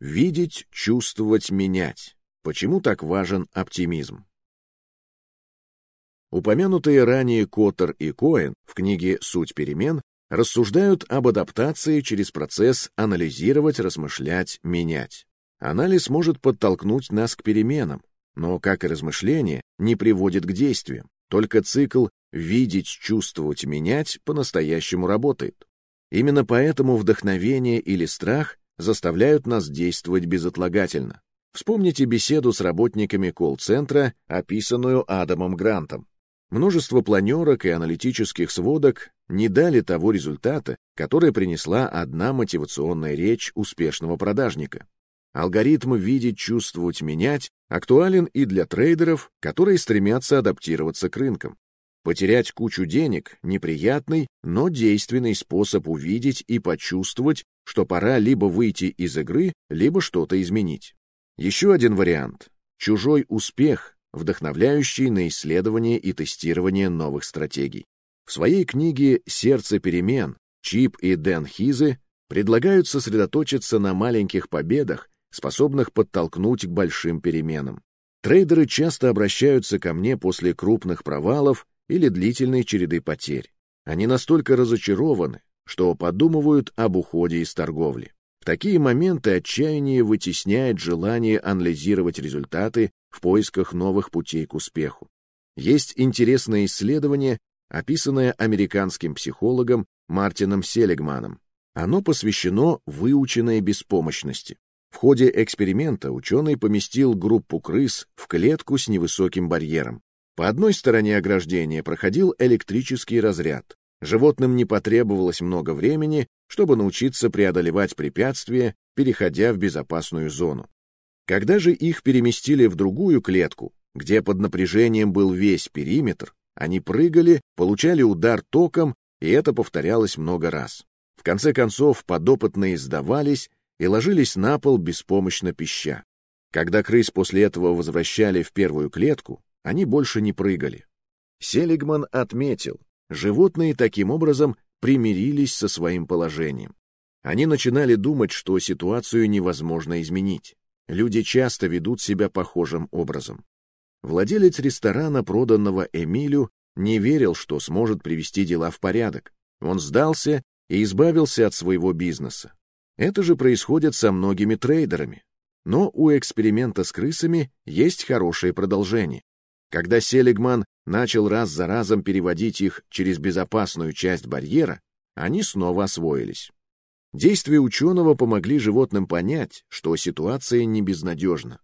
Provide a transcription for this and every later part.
Видеть, чувствовать, менять. Почему так важен оптимизм? Упомянутые ранее Коттер и Коэн в книге «Суть перемен» рассуждают об адаптации через процесс анализировать, размышлять, менять. Анализ может подтолкнуть нас к переменам, но, как и размышление, не приводит к действиям. Только цикл «видеть, чувствовать, менять» по-настоящему работает. Именно поэтому вдохновение или страх заставляют нас действовать безотлагательно. Вспомните беседу с работниками колл-центра, описанную Адамом Грантом. Множество планерок и аналитических сводок не дали того результата, который принесла одна мотивационная речь успешного продажника. Алгоритм «видеть, чувствовать, менять» актуален и для трейдеров, которые стремятся адаптироваться к рынкам. Потерять кучу денег – неприятный, но действенный способ увидеть и почувствовать, что пора либо выйти из игры, либо что-то изменить. Еще один вариант – чужой успех, вдохновляющий на исследование и тестирование новых стратегий. В своей книге «Сердце перемен» Чип и Дэн Хизы предлагают сосредоточиться на маленьких победах, способных подтолкнуть к большим переменам. Трейдеры часто обращаются ко мне после крупных провалов или длительной череды потерь. Они настолько разочарованы, что подумывают об уходе из торговли. В такие моменты отчаяние вытесняет желание анализировать результаты в поисках новых путей к успеху. Есть интересное исследование, описанное американским психологом Мартином Селигманом. Оно посвящено выученной беспомощности. В ходе эксперимента ученый поместил группу крыс в клетку с невысоким барьером. По одной стороне ограждения проходил электрический разряд. Животным не потребовалось много времени, чтобы научиться преодолевать препятствия, переходя в безопасную зону. Когда же их переместили в другую клетку, где под напряжением был весь периметр, они прыгали, получали удар током, и это повторялось много раз. В конце концов, подопытные сдавались и ложились на пол беспомощно пища. Когда крыс после этого возвращали в первую клетку, они больше не прыгали. Селигман отметил, животные таким образом примирились со своим положением. Они начинали думать, что ситуацию невозможно изменить. Люди часто ведут себя похожим образом. Владелец ресторана, проданного Эмилю, не верил, что сможет привести дела в порядок. Он сдался и избавился от своего бизнеса. Это же происходит со многими трейдерами. Но у эксперимента с крысами есть хорошее продолжение. Когда Селигман начал раз за разом переводить их через безопасную часть барьера, они снова освоились. Действия ученого помогли животным понять, что ситуация не безнадежна.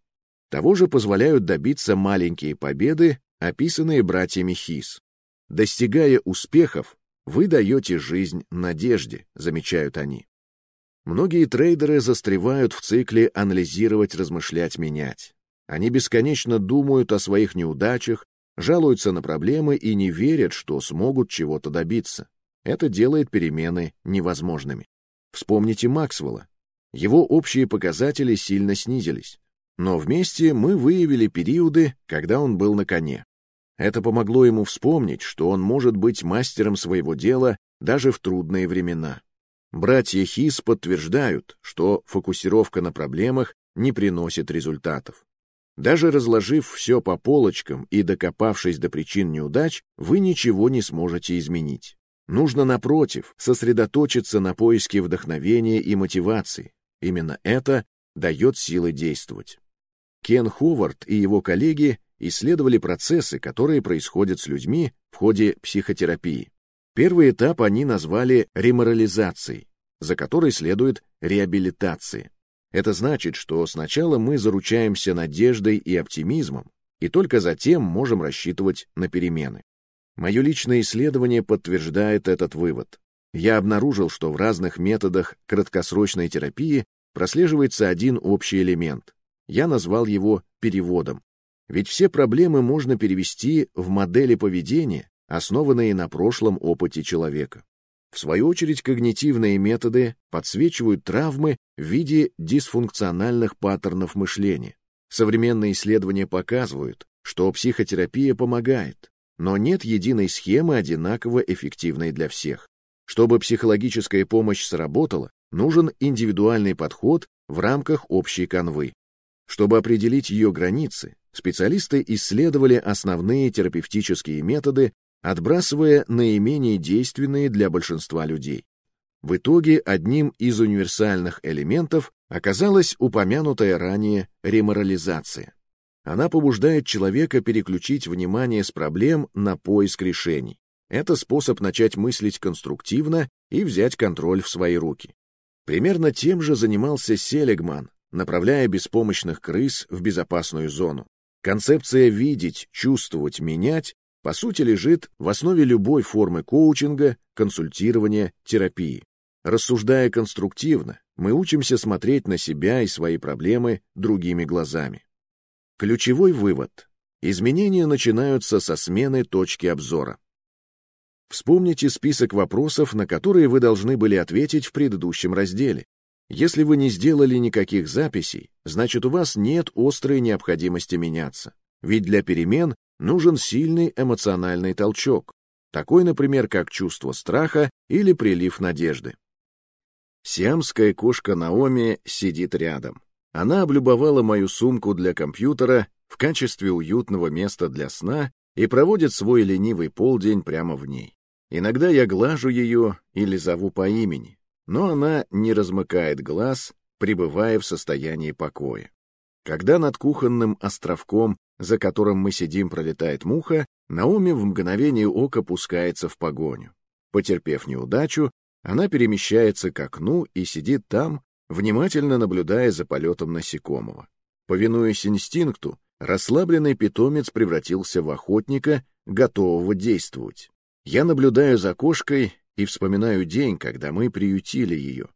Того же позволяют добиться маленькие победы, описанные братьями Хис. Достигая успехов, вы даете жизнь надежде, замечают они. Многие трейдеры застревают в цикле анализировать, размышлять, менять. Они бесконечно думают о своих неудачах, жалуются на проблемы и не верят, что смогут чего-то добиться. Это делает перемены невозможными. Вспомните Максвелла. Его общие показатели сильно снизились. Но вместе мы выявили периоды, когда он был на коне. Это помогло ему вспомнить, что он может быть мастером своего дела даже в трудные времена. Братья Хис подтверждают, что фокусировка на проблемах не приносит результатов. Даже разложив все по полочкам и докопавшись до причин неудач, вы ничего не сможете изменить. Нужно, напротив, сосредоточиться на поиске вдохновения и мотивации. Именно это дает силы действовать. Кен Ховард и его коллеги исследовали процессы, которые происходят с людьми в ходе психотерапии. Первый этап они назвали реморализацией, за которой следует реабилитация. Это значит, что сначала мы заручаемся надеждой и оптимизмом, и только затем можем рассчитывать на перемены. Мое личное исследование подтверждает этот вывод. Я обнаружил, что в разных методах краткосрочной терапии прослеживается один общий элемент. Я назвал его переводом. Ведь все проблемы можно перевести в модели поведения, основанные на прошлом опыте человека. В свою очередь, когнитивные методы подсвечивают травмы в виде дисфункциональных паттернов мышления. Современные исследования показывают, что психотерапия помогает, но нет единой схемы, одинаково эффективной для всех. Чтобы психологическая помощь сработала, нужен индивидуальный подход в рамках общей канвы. Чтобы определить ее границы, специалисты исследовали основные терапевтические методы, отбрасывая наименее действенные для большинства людей. В итоге одним из универсальных элементов оказалась упомянутая ранее реморализация. Она побуждает человека переключить внимание с проблем на поиск решений. Это способ начать мыслить конструктивно и взять контроль в свои руки. Примерно тем же занимался Селигман, направляя беспомощных крыс в безопасную зону. Концепция «видеть, чувствовать, менять» по сути лежит в основе любой формы коучинга, консультирования, терапии. Рассуждая конструктивно, мы учимся смотреть на себя и свои проблемы другими глазами. Ключевой вывод. Изменения начинаются со смены точки обзора. Вспомните список вопросов, на которые вы должны были ответить в предыдущем разделе. Если вы не сделали никаких записей, значит у вас нет острой необходимости меняться. Ведь для перемен нужен сильный эмоциональный толчок, такой, например, как чувство страха или прилив надежды. Сиамская кошка Наоми сидит рядом. Она облюбовала мою сумку для компьютера в качестве уютного места для сна и проводит свой ленивый полдень прямо в ней. Иногда я глажу ее или зову по имени, но она не размыкает глаз, пребывая в состоянии покоя. Когда над кухонным островком, за которым мы сидим, пролетает муха, Наоми в мгновение ока пускается в погоню. Потерпев неудачу, она перемещается к окну и сидит там, внимательно наблюдая за полетом насекомого. Повинуясь инстинкту, расслабленный питомец превратился в охотника, готового действовать. Я наблюдаю за кошкой и вспоминаю день, когда мы приютили ее.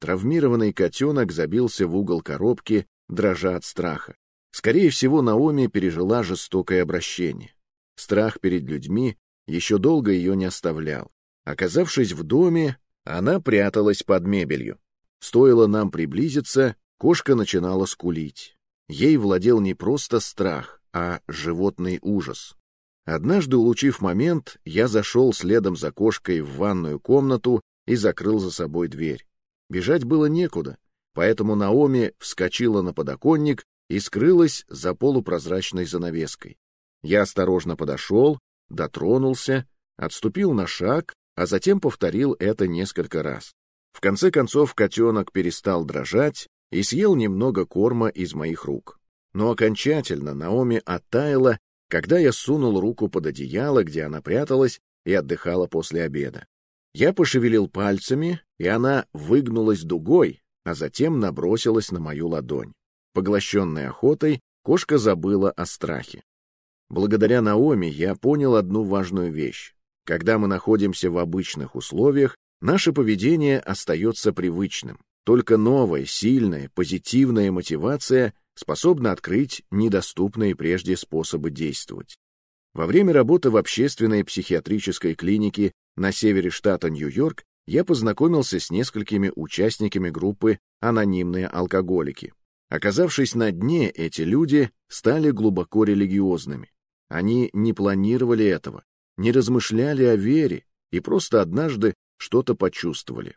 Травмированный котенок забился в угол коробки, дрожа от страха. Скорее всего, Наоми пережила жестокое обращение. Страх перед людьми еще долго ее не оставлял. Оказавшись в доме, она пряталась под мебелью. Стоило нам приблизиться, кошка начинала скулить. Ей владел не просто страх, а животный ужас. Однажды, улучив момент, я зашел следом за кошкой в ванную комнату и закрыл за собой дверь. Бежать было некуда, поэтому Наоми вскочила на подоконник и скрылась за полупрозрачной занавеской. Я осторожно подошел, дотронулся, отступил на шаг а затем повторил это несколько раз. В конце концов котенок перестал дрожать и съел немного корма из моих рук. Но окончательно Наоми оттаяла, когда я сунул руку под одеяло, где она пряталась и отдыхала после обеда. Я пошевелил пальцами, и она выгнулась дугой, а затем набросилась на мою ладонь. Поглощенной охотой, кошка забыла о страхе. Благодаря Наоми я понял одну важную вещь. Когда мы находимся в обычных условиях, наше поведение остается привычным. Только новая, сильная, позитивная мотивация способна открыть недоступные прежде способы действовать. Во время работы в общественной психиатрической клинике на севере штата Нью-Йорк я познакомился с несколькими участниками группы «Анонимные алкоголики». Оказавшись на дне, эти люди стали глубоко религиозными. Они не планировали этого, не размышляли о вере и просто однажды что-то почувствовали.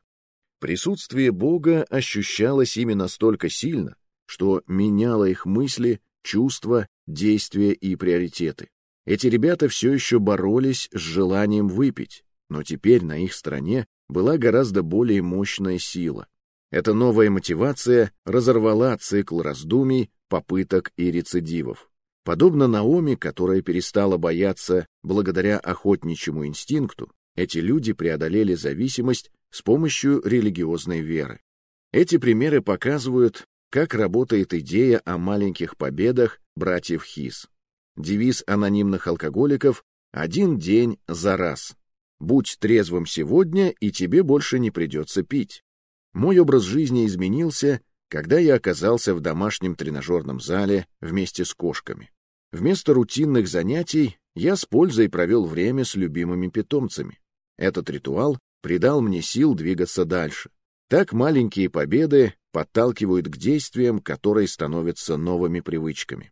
Присутствие Бога ощущалось ими настолько сильно, что меняло их мысли, чувства, действия и приоритеты. Эти ребята все еще боролись с желанием выпить, но теперь на их стороне была гораздо более мощная сила. Эта новая мотивация разорвала цикл раздумий, попыток и рецидивов. Подобно Наоми, которая перестала бояться благодаря охотничьему инстинкту, эти люди преодолели зависимость с помощью религиозной веры. Эти примеры показывают, как работает идея о маленьких победах братьев Хис. Девиз анонимных алкоголиков «Один день за раз». Будь трезвым сегодня, и тебе больше не придется пить. Мой образ жизни изменился, когда я оказался в домашнем тренажерном зале вместе с кошками. Вместо рутинных занятий я с пользой провел время с любимыми питомцами. Этот ритуал придал мне сил двигаться дальше. Так маленькие победы подталкивают к действиям, которые становятся новыми привычками.